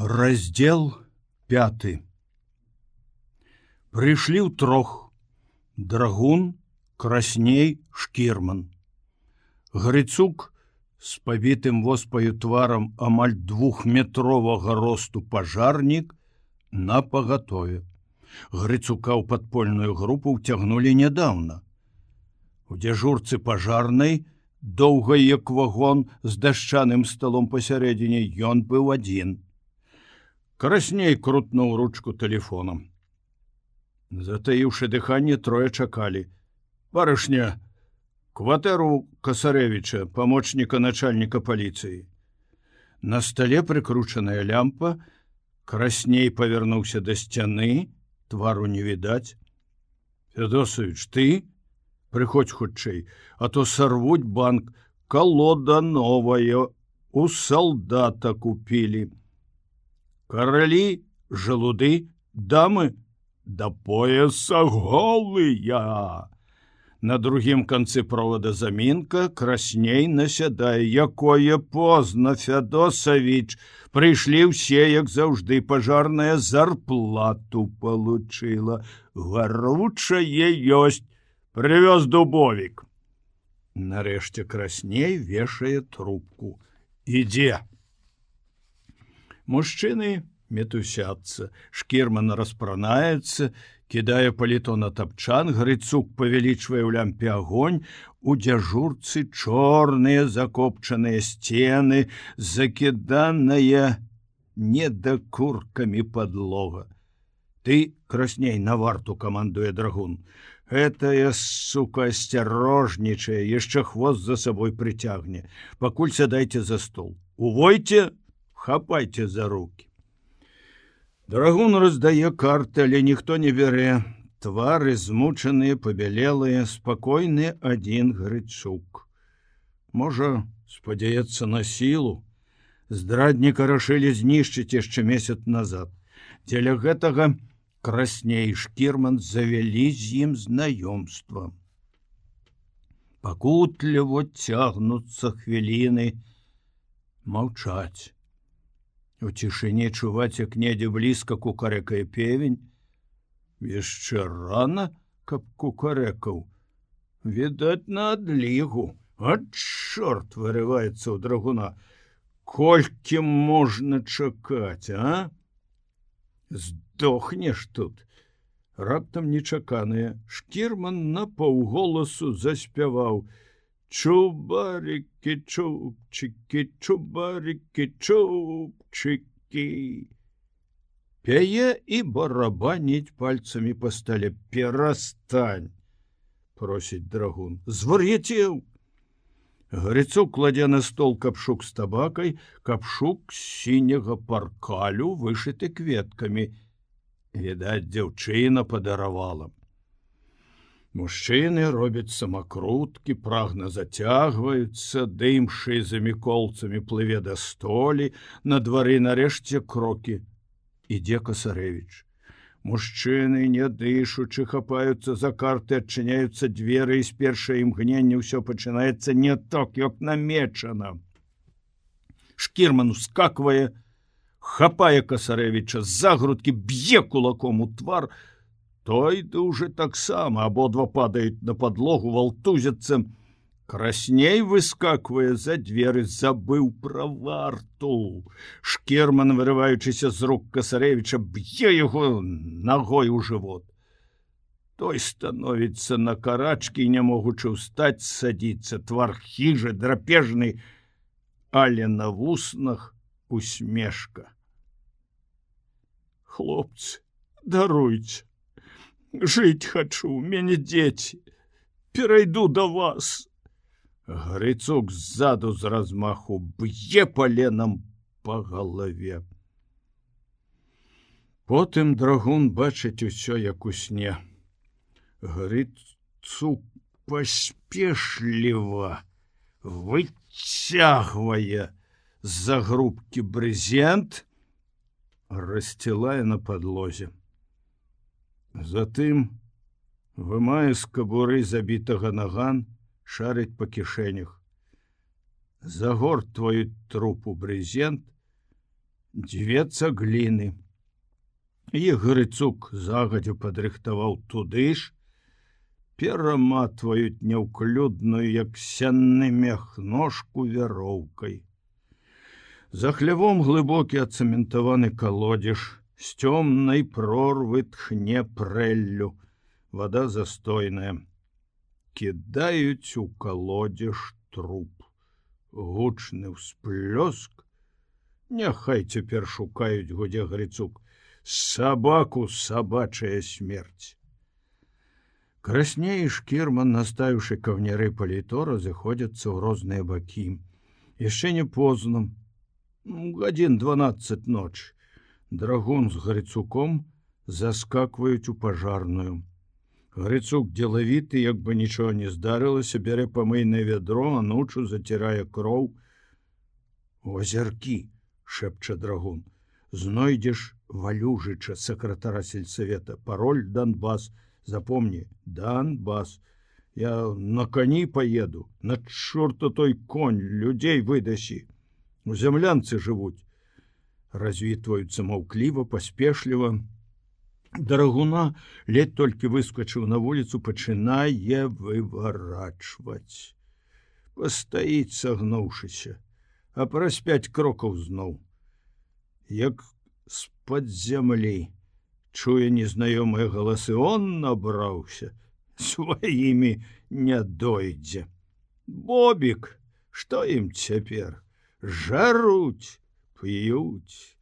раздел 5 прыйшлі ў трох. Драгун красней шкірман грыцук с пабітым воспаю тварам амаль двухметровага росту пажарнік на пагатове грыцука ў падпольную групу ўцягнулі нядаўна у дзяжурцы пажарнай доўга як вагон з дашчаным сталом пасярэдзіне ён быў адзін Красней крутнуў ручку телефоном. Затаіўшы дыханне трое чакалі. Барышня, кватэру Касарэвіча, памочніка начальніка паліцыі. На стале прыкручаная лямпа, красней павярнуўся да сцяны, твару не відаць. Федосович, ты прыходзь хутчэй, а то сарвуць банк, колода новая, у салдата купілі каралі жалуды дамы да пояса голыя. На другім канцы провода замінка красней насядае якое позна фядосавіч прыйшлі ўсе як заўжды пажарная зарплату получила гаручае ёсць привёз дубовік. Нарэшце красней вешае трубку. Ідзе мужчыны метусяцца шкірман распранаецца кідае паліто на тапчан грыцук павялічвае ў лямпе агонь у дзяжурцы чорныя закопчаныя сцены закіданная недакуркамі подлога ты красней на варту камандуе драгун. Гэтая сука асцярожнічае яшчэ хвост за сабой прыцягне. Пакуль сядайце за стол. Увойце хапайце за руки драгун раздае карты але ніхто не бярэ. Твары змучаныя пабялелыя спакойны адзін грычук. Можа спадзяецца на сілу. Здрадніка рашылі знішчыць яшчэ месяц назад. Дзеля гэтага красней шкірман завялі з ім знаёмства. Пакутліво цягнуцца хвіліны. Маўчаць У цішыні чуваць як недзе блізка кукарэкае певень. яшчэ рана, каб кукарэкаў. Відаць на адлігу, А чорт вырываецца ў драгуна. Колькі можна чакаць, а? Здохнеш тут. Раптам нечаканыя. Шкірман на паўголасу заспяваў: чубарики чубчики чубарики чубчики. Пяе і барабаніць пальцамі па стале перастань просіць драгун. Звар'яцеў грыцу кладзе на стол капшук з табакай капшук сіняга паркалю вышыты кветкамі відаць дзяўчына падаравала Мужчыны робяць самакруткі, прагна зацягваюцца, дымшы за міколцамі плыве да столі, на двары нарэшце крокі. Ідзе касарэвіч. Мужчыны, не дышучы, хапаюцца за карты, адчыняюцца дзверы і з першае імгнення ўсё пачынаецца не так, як намечана. Шкірман ускаквае, хапае касарэвіча з-за грудкі б'е кулаком у твар, той дужы таксама абодва падаюць на подлогу валтузяцца красней выскаквае за дзверы забыў пра варту. Шкерман вырываючыся з рук касарэвича б'е яго ногой у живот. Той становіцца на карачкі не могучы ўстаць садіцца твар хіжы драпежны але на вуснах усмешка. Хлопцы даруйце жыць хачу мяне дзеці перайду до вас. Грыцук ззаду з размаху б'е паленам по галаве потым драгун бачыць усё як у сне. Грыцу паспешліва выцягвае з-за грубкі брызент рассцілае на подлозе Затым, вымае з кабуры забітага наган, шарыць па кішэнях. Загор твою трупу брызент, дзве цагліны. І грыцук загадзю падрыхтаваў туды ж, пераматваюць няўклюдную, як сянны мех ножку вяроўкай. За хлявом глыбокі ацэментаваны калодзеж, з цёмнай прорвы тхне прэллю, вода застойная. Кідаюць у калодзеж труп. Гучны ўсплёск. Няхай цяпер шукаюць годзе грыцук, сабаку сабачая смерць. Красней шкірман, настаюшы каўняры паліто разыходзяцца ў розныя бакі. Яшчэ не позна, гадзін 12 ноч. Драгун з грыцуком заскакваюць у пажарную. Грыцук дзелавіты, як бы нічого не здарылася, бярэ памыйнае вядро, а ночу зацірае кроў. Озяркі, шэпча драгун, знойдзеш валюжыча сакратара сельсавета, пароль Донбас, запомни Донбас. Я на коні поеду, на чорта той конь людзей выдасі. У зямлянцы жывуць. Развітваюцца маўкліва, паспешліва. Дарагуна ледь толькі выскочыў на вуліцу, пачынае выварачваць. Пастаіць сагнуўшыся, а праз пяць крокаў зноў. Як з-пад зямлі, чуе незнаёмыя галасы он набраўся сваімі не дойдзе бобік что ім цяпер жаруць huge